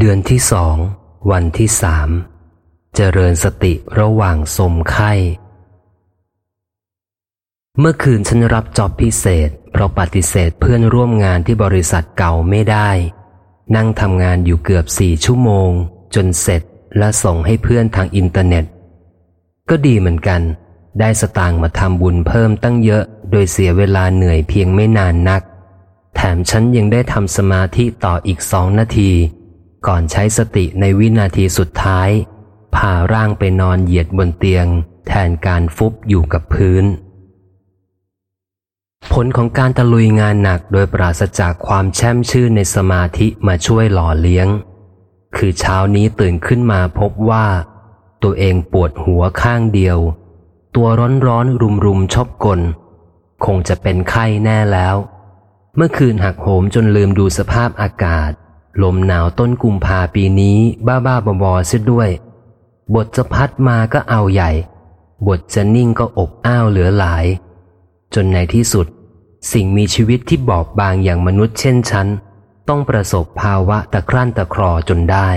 เดือนที่สอง วันที่สาม เจริญสติระหว่างสมไข้ เมื่อคืนฉันรับจอบพิเศษ เพราะปฏิเสธเพื่อนร่วมงานที่บริษัทเก่าไม่ได้ นั่งทำงานอยู่เกือบสี่ชั่วโมง จนเสร็จและส่งให้เพื่อนทางอินเทอร์เน็ต ก็ดีเหมือนกัน ได้สตางค์มาทำบุญเพิ่มตั้งเยอะ โดยเสียเวลาเหนื่อยเพียงไม่นานนัก แถมฉันยังได้ทำสมาธิต่ออีกสองนาที ก่อนใช้สติในวินาทีสุดท้ายพาร่างไปนอนเหยียดบนเตียง แทนการฟุบอยู่กับพื้น ผลของการตะลุยงานหนักโดยปราศจากความแช่มชื่นในสมาธิมาช่วยหล่อเลี้ยง คือเช้านี้ตื่นขึ้นมาพบว่า ตัวเองปวดหัวข้างเดียว ตัวร้อนร้อนรุมรุมชอบกล คงจะเป็นไข้แน่แล้ว เมื่อคืนหักโหมจนลืมดูสภาพอากาศ ลมหนาวต้นกุมภาปีนี้บ้าบ้าบอบอเสียด้วย บทจะพัดมาก็เอาใหญ่ บทจะนิ่งก็อบอ้าวเหลือหลาย จนในที่สุด สิ่งมีชีวิตที่บอบบางอย่างมนุษย์เช่นฉัน ต้องประสบภาวะตะครั่นตะครอจนได้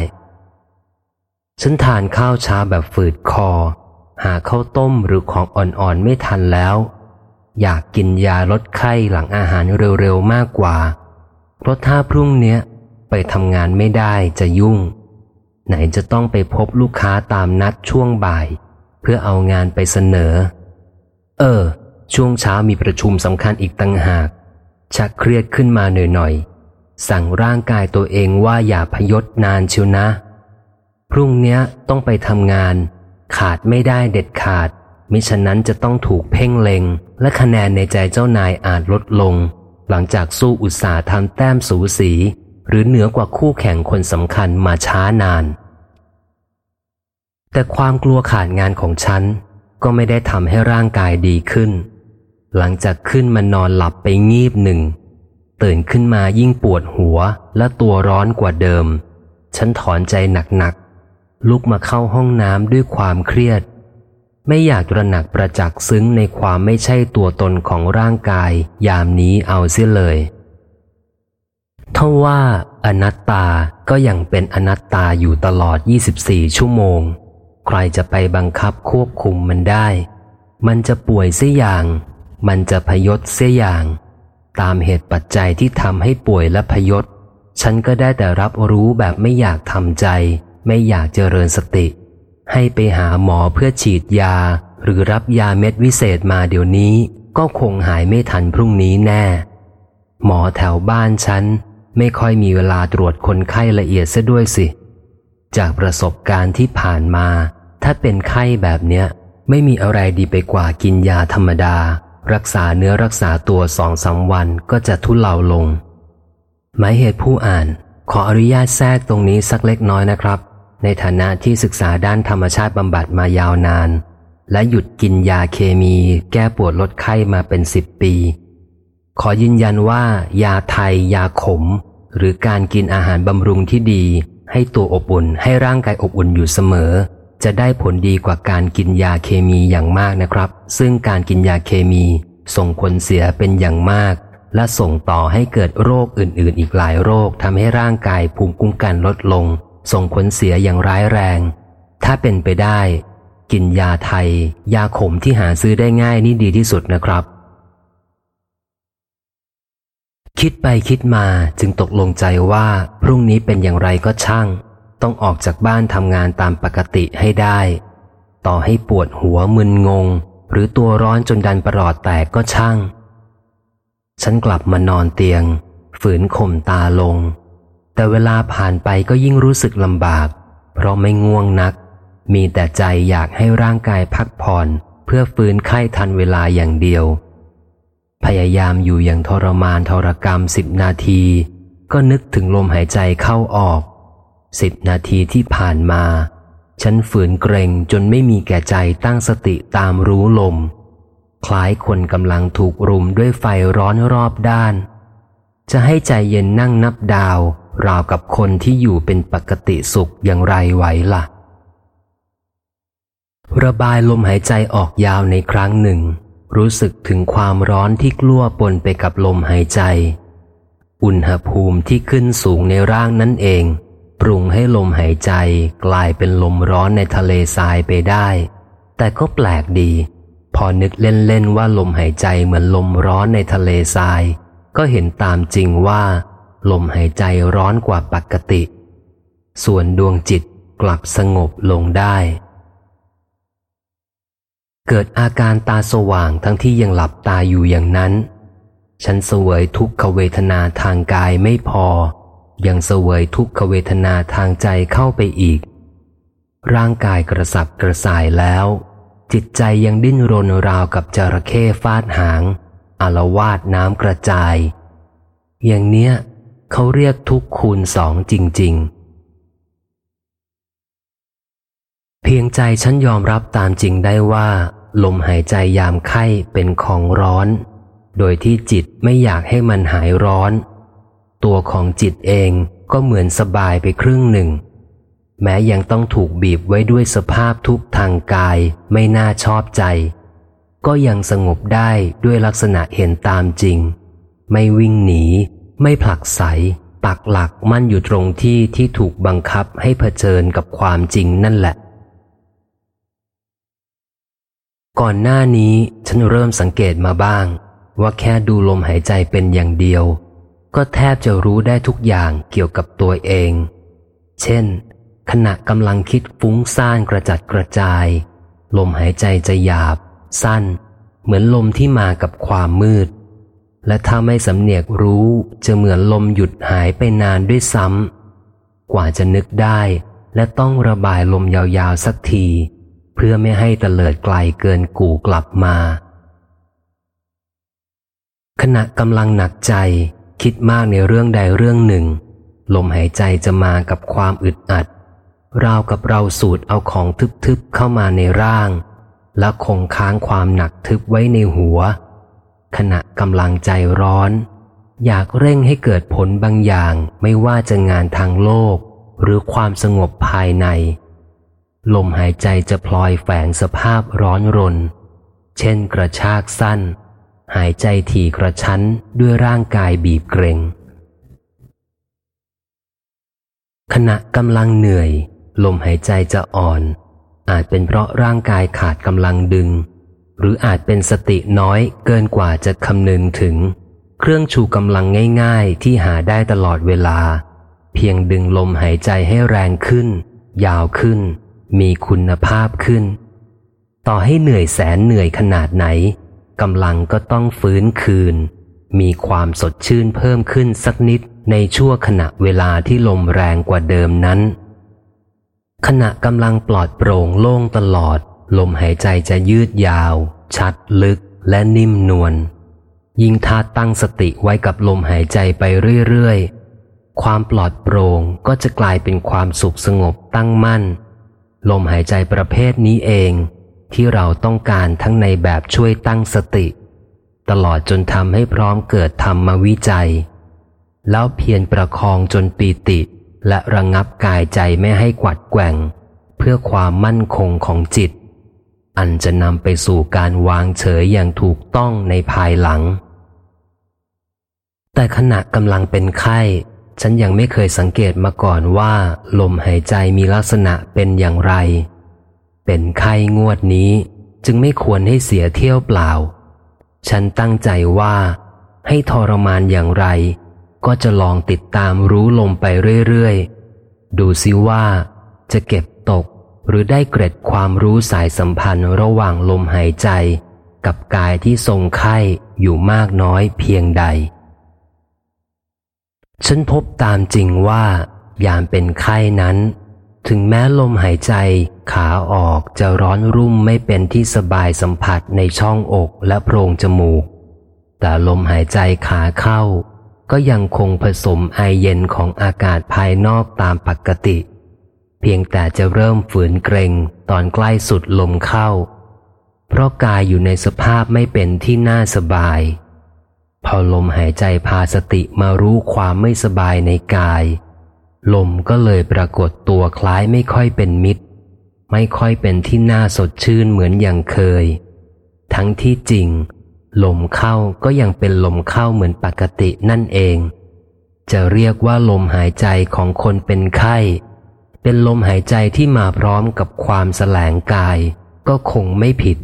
ฉันทานข้าวเช้าแบบฝืดคอ หาข้าวต้มหรือของอ่อนๆไม่ทันแล้ว อยากกินยาลดไข้หลังอาหารเร็วๆมากกว่า เพราะถ้าพรุ่งเนี้ย ไปทำงานไม่ได้จะยุ่ง ไหนจะต้องไปพบลูกค้าตามนัดช่วงบ่าย เพื่อเอางานไปเสนอ เออ ช่วงเช้ามีประชุมสำคัญอีกตั้งหาก ชักเครียดขึ้นมาหน่อยๆ สั่งร่างกายตัวเองว่าอย่าพยศนานเชียวนะ พรุ่งเนี้ยต้องไปทำงาน ขาดไม่ได้เด็ดขาด มิฉะนั้นจะต้องถูกเพ่งเลงและคะแนนในใจเจ้านายอาจลดลง หลังจากสู้อุตสาห์ทำแต้มสูสี หรือเหนือกว่าคู่แข่งคนสำคัญมาช้านาน แต่ความกลัวขาดงานของฉัน ก็ไม่ได้ทำให้ร่างกายดีขึ้น หลังจากขึ้นมานอนหลับไปงีบหนึ่ง ตื่นขึ้นมายิ่งปวดหัวและตัวร้อนกว่าเดิม ฉันถอนใจหนักๆลุกมาเข้าห้องน้ำด้วยความเครียด ไม่อยากระหนักประจักษ์ซึ้งในความไม่ใช่ตัวตนของร่างกาย ยามนี้เอาเสียเลย ทว่าอนัตตาก็ยังเป็นอนัตตาอยู่ตลอด 24 ชั่วโมง ใครจะไปบังคับควบคุมมันได้ มันจะป่วยเสียอย่าง มันจะพยศเสียอย่าง ตามเหตุปัจจัยที่ทำให้ป่วยและพยศ ฉันก็ได้แต่รับรู้แบบไม่อยากทำใจ ไม่อยากเจริญสติ ให้ไปหาหมอเพื่อฉีดยา หรือรับยาเม็ดวิเศษมาเดี๋ยวนี้ ก็คงหายไม่ทันพรุ่งนี้แน่ หมอแถวบ้านฉัน ไม่ค่อยมีเวลาตรวจคนไข้ละเอียดซะด้วยสิ จากประสบการณ์ที่ผ่านมา ถ้าเป็นไข้แบบเนี้ย ไม่มีอะไรดีไปกว่ากินยาธรรมดา รักษาเนื้อรักษาตัวสองสาวันก็จะทุเลาลง หมายเหตุผู้อ่าน ขออนุญาตแทรกตรงนี้สักเล็กน้อยนะครับ ในฐานะที่ศึกษาด้านธรรมชาติบำบัดมายาวนาน และหยุดกินยาเคมี แก้ปวดลดไข้มาเป็นสิบปีขอยืนยันว่ายาไทย ยาขม หรือการกินอาหารบำรุงที่ดี ให้ตัวอบอุ่นให้ร่างกายอบอุ่นอยู่เสมอ จะได้ผลดีกว่าการกินยาเคมีอย่างมากนะครับ ซึ่งการกินยาเคมี ส่งผลเสียเป็นอย่างมาก และส่งต่อให้เกิดโรคอื่นๆ อีกหลายโรคทำให้ร่างกายภูมิคุ้มกันลดลง ส่งผลเสียอย่างร้ายแรง ถ้าเป็นไปได้ กินยาไทย ยาขมที่หาซื้อได้ง่ายนี่ดีที่สุดนะครับ คิดไปคิดมาจึงตกลงใจว่า พรุ่งนี้เป็นอย่างไรก็ช่าง ต้องออกจากบ้านทำงานตามปกติให้ได้ ต่อให้ปวดหัวมึนงง หรือตัวร้อนจนดันประหลอดแตกก็ช่าง ฉันกลับมานอนเตียง ฝืนข่มตาลง แต่เวลาผ่านไปก็ยิ่งรู้สึกลำบาก เพราะไม่ง่วงนัก มีแต่ใจอยากให้ร่างกายพักผ่อน เพื่อฟื้นไข้ทันเวลาอย่างเดียว พยายามอยู่อย่างทรมานทรกรรมสิบนาที ก็นึกถึงลมหายใจเข้าออกสิบนาทีที่ผ่านมา ฉันฝืนเกรงจนไม่มีแก่ใจตั้งสติตามรู้ลม คล้ายคนกำลังถูกรุมด้วยไฟร้อนรอบด้าน จะให้ใจเย็นนั่งนับดาว ราวกับคนที่อยู่เป็นปกติสุขอย่างไรไหวละ่ะ ระบายลมหายใจออกยาวในครั้งหนึ่ง รู้สึกถึงความร้อนที่กลั้วปนไปกับลมหายใจ อุณหภูมิที่ขึ้นสูงในร่างนั่นเอง ปรุงให้ลมหายใจกลายเป็นลมร้อนในทะเลทรายไปได้ แต่ก็แปลกดี พอนึกเล่นๆว่าลมหายใจเหมือนลมร้อนในทะเลทราย ก็เห็นตามจริงว่า ลมหายใจร้อนกว่าปกติ ส่วนดวงจิตกลับสงบลงได้ เกิดอาการตาสว่างทั้งที่ยังหลับตาอยู่อย่างนั้น ฉันเสวยทุกขเวทนาทางกายไม่พอ ยังเสวยทุกขเวทนาทางใจเข้าไปอีก ร่างกายกระสับกระส่ายแล้ว จิตใจยังดิ้นรนราวกับจระเข้ฟาดหางอารวาดน้ำกระจาย อย่างเนี้ยเขาเรียกทุกคูณสองจริง ๆ เพียงใจฉันยอมรับตามจริงได้ว่า ลมหายใจยามไข้เป็นของร้อน โดยที่จิตไม่อยากให้มันหายร้อน ตัวของจิตเองก็เหมือนสบายไปครึ่งหนึ่ง แม้ยังต้องถูกบีบไว้ด้วยสภาพทุกทางกายไม่น่าชอบใจ ก็ยังสงบได้ด้วยลักษณะเห็นตามจริง ไม่วิ่งหนี ไม่ผลักไสปักหลักมั่นอยู่ตรงที่ที่ถูกบังคับให้เผชิญกับความจริงนั่นแหละ ก่อนหน้านี้ฉันเริ่มสังเกตมาบ้าง ว่าแค่ดูลมหายใจเป็นอย่างเดียว ก็แทบจะรู้ได้ทุกอย่างเกี่ยวกับตัวเอง เช่น ขณะกำลังคิดฟุ้งซ่านกระจัดกระจาย ลมหายใจจะหยาบ สั้น เหมือนลมที่มากับความมืด และถ้าไม่สำเนียกรู้จะเหมือนลมหยุดหายไปนานด้วยซ้ำกว่าจะนึกได้ และต้องระบายลมยาวๆสักที เพื่อไม่ให้เตลิดไกลเกินกู่กลับมา ขณะกำลังหนักใจคิดมากในเรื่องใดเรื่องหนึ่ง ลมหายใจจะมากับความอึดอัด ราวกับเราสูดเอาของทึบๆเข้ามาในร่าง และคงค้างความหนักทึบไว้ในหัว ขณะกำลังใจร้อน อยากเร่งให้เกิดผลบางอย่างไม่ว่าจะงานทางโลก หรือความสงบภายใน ลมหายใจจะพลอยแฝงสภาพร้อนรน เช่นกระชากสั้น หายใจถี่กระชั้นด้วยร่างกายบีบเกรง ขณะกำลังเหนื่อย ลมหายใจจะอ่อน อาจเป็นเพราะร่างกายขาดกำลังดึง หรืออาจเป็นสติน้อยเกินกว่าจะคำนึงถึง เครื่องชูกำลังง่ายๆ ที่หาได้ตลอดเวลา เพียงดึงลมหายใจให้แรงขึ้น ยาวขึ้น มีคุณภาพขึ้น ต่อให้เหนื่อยแสนเหนื่อยขนาดไหนกำลังก็ต้องฟื้นคืน มีความสดชื่นเพิ่มขึ้นสักนิดในชั่วขณะเวลาที่ลมแรงกว่าเดิมนั้น ขณะกำลังปลอดโปร่งโล่งตลอด ลมหายใจจะยืดยาว ชัดลึกและนิ่มนวลยิ่งถ้าตั้งสติไว้กับลมหายใจไปเรื่อยๆ ความปลอดโปร่งก็จะกลายเป็นความสุขสงบตั้งมั่น ลมหายใจประเภทนี้เอง ที่เราต้องการทั้งในแบบช่วยตั้งสติ ตลอดจนทำให้พร้อมเกิดธรรมวิจัย แล้วเพียรประคองจนปีติ และระงงับกายใจไม่ให้กวัดแกว่ง เพื่อความมั่นคงของจิต อันจะนำไปสู่การวางเฉยอย่างถูกต้องในภายหลัง แต่ขณะกำลังเป็นไข้ ฉันยังไม่เคยสังเกตมาก่อนว่า ลมหายใจมีลักษณะเป็นอย่างไร เป็นไข้งวดนี้จึงไม่ควรให้เสียเที่ยวเปล่า ฉันตั้งใจว่า ให้ทรมานอย่างไร ก็จะลองติดตามรู้ลมไปเรื่อยๆ ดูซิว่า จะเก็บตกหรือได้เกร็ดความรู้สายสัมพันธ์ระหว่างลมหายใจ กับกายที่ทรงไข้อยู่มากน้อยเพียงใด ฉันพบตามจริงว่ายามเป็นไข้นั้น ถึงแม้ลมหายใจขาออกจะร้อนรุ่มไม่เป็นที่สบายสัมผัสในช่องอกและโพรงจมูก แต่ลมหายใจขาเข้า ก็ยังคงผสมไอเย็นของอากาศภายนอกตามปกติ เพียงแต่จะเริ่มฝืนเกรงตอนใกล้สุดลมเข้า เพราะกายอยู่ในสภาพไม่เป็นที่น่าสบาย พอลมหายใจพาสติมารู้ความไม่สบายในกาย ลมก็เลยปรากฏตัวคล้ายไม่ค่อยเป็นมิตร ไม่ค่อยเป็นที่น่าสดชื่นเหมือนอย่างเคย ทั้งที่จริง ลมเข้าก็ยังเป็นลมเข้าเหมือนปกตินั่นเอง จะเรียกว่าลมหายใจของคนเป็นไข้ เป็นลมหายใจที่มาพร้อมกับความแสลงกาย ก็คงไม่ผิด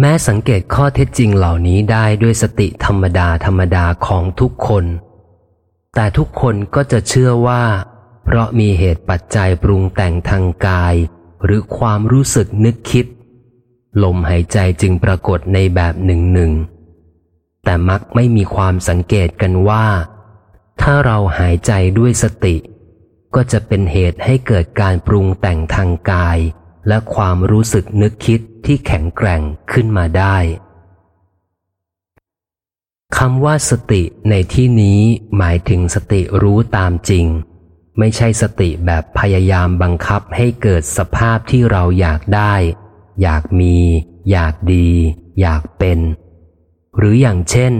แม้สังเกตข้อเท็จจริงเหล่านี้ได้ด้วยสติธรรมดาธรรมดาของทุกคน แต่ทุกคนก็จะเชื่อว่า เพราะมีเหตุปัจจัยปรุงแต่งทางกาย หรือความรู้สึกนึกคิด ลมหายใจจึงปรากฏในแบบหนึ่งหนึ่ง แต่มักไม่มีความสังเกตกันว่า ถ้าเราหายใจด้วยสติ ก็จะเป็นเหตุให้เกิดการปรุงแต่งทางกาย และความรู้สึกนึกคิดที่แข็งแกร่งขึ้นมาได้คำว่าสติในที่นี้หมายถึงสติรู้ตามจริง ไม่ใช่สติแบบพยายามบังคับให้เกิดสภาพที่เราอยากได้ อยากมี อยากดี อยากเป็น หรืออย่างเช่น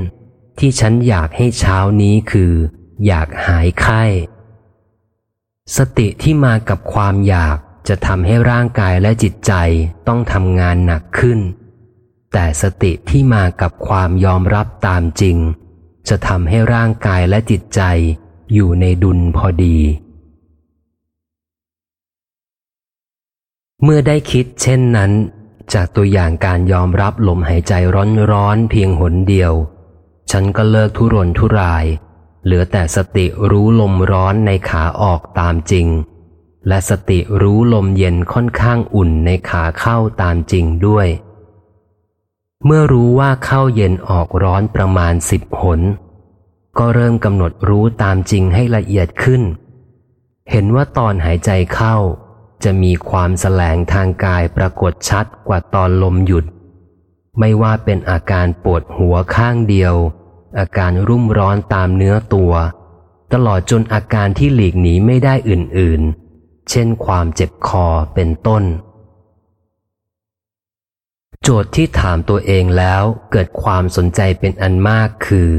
ที่ฉันอยากให้เช้านี้คือ อยากหายไข้ สติที่มากับความอยาก จะทำให้ร่างกายและจิตใจต้องทำงานหนักขึ้น แต่สติที่มากับความยอมรับตามจริง จะทำให้ร่างกายและจิตใจอยู่ในดุลพอดี เมื่อได้คิดเช่นนั้น จากตัวอย่างการยอมรับลมหายใจร้อนๆเพียงหนเดียว ฉันก็เลิกทุรนทุราย เหลือแต่สติรู้ลมร้อนในขาออกตามจริง และสติรู้ลมเย็นค่อนข้างอุ่นในขาเข้าตามจริงด้วย เมื่อรู้ว่าเข้าเย็นออกร้อนประมาณสิบหน ก็เริ่มกำหนดรู้ตามจริงให้ละเอียดขึ้น เห็นว่าตอนหายใจเข้า จะมีความแสลงทางกายปรากฏชัดกว่าตอนลมหยุด ไม่ว่าเป็นอาการปวดหัวข้างเดียว อาการรุ่มร้อนตามเนื้อตัว ตลอดจนอาการที่หลีกหนีไม่ได้อื่นๆ เช่นความเจ็บคอเป็นต้น โจทย์ที่ถามตัวเองแล้วเกิดความสนใจเป็นอันมากคือ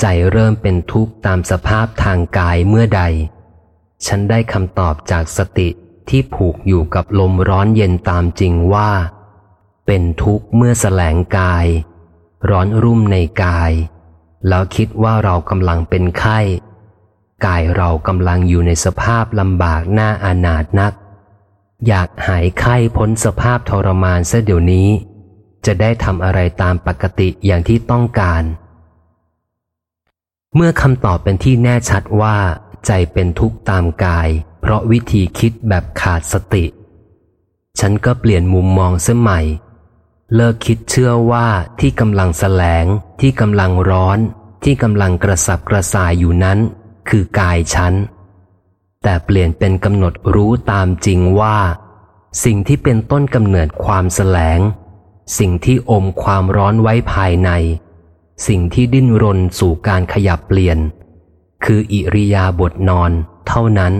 ใจเริ่มเป็นทุกข์ตามสภาพทางกายเมื่อใด ฉันได้คำตอบจากสติที่ผูกอยู่กับลมร้อนเย็นตามจริงว่า เป็นทุกข์เมื่อแสลงกาย ร้อนรุ่มในกาย แล้วคิดว่าเรากำลังเป็นไข้ กายเรากำลังอยู่ในสภาพลำบากหน้าอานาถนัก อยากหายไข้พ้นสภาพทรมานเสียเดี๋ยวนี้ จะได้ทำอะไรตามปกติอย่างที่ต้องการ เมื่อคำตอบเป็นที่แน่ชัดว่า ใจเป็นทุกข์ตามกาย เพราะวิธีคิดแบบขาดสติ ฉันก็เปลี่ยนมุมมองเสียใหม่ เลิกคิดเชื่อว่าที่กำลังแสลง ที่กำลังร้อน ที่กำลังกระสับกระส่ายอยู่นั้น คือกายฉันแต่เปลี่ยนเป็นกำหนดรู้ตามจริงว่า สิ่งที่เป็นต้นกำเนิดความแสลง สิ่งที่อมความร้อนไว้ภายใน สิ่งที่ดิ้นรนสู่การขยับเปลี่ยน คืออิริยาบถนอนเท่านั้น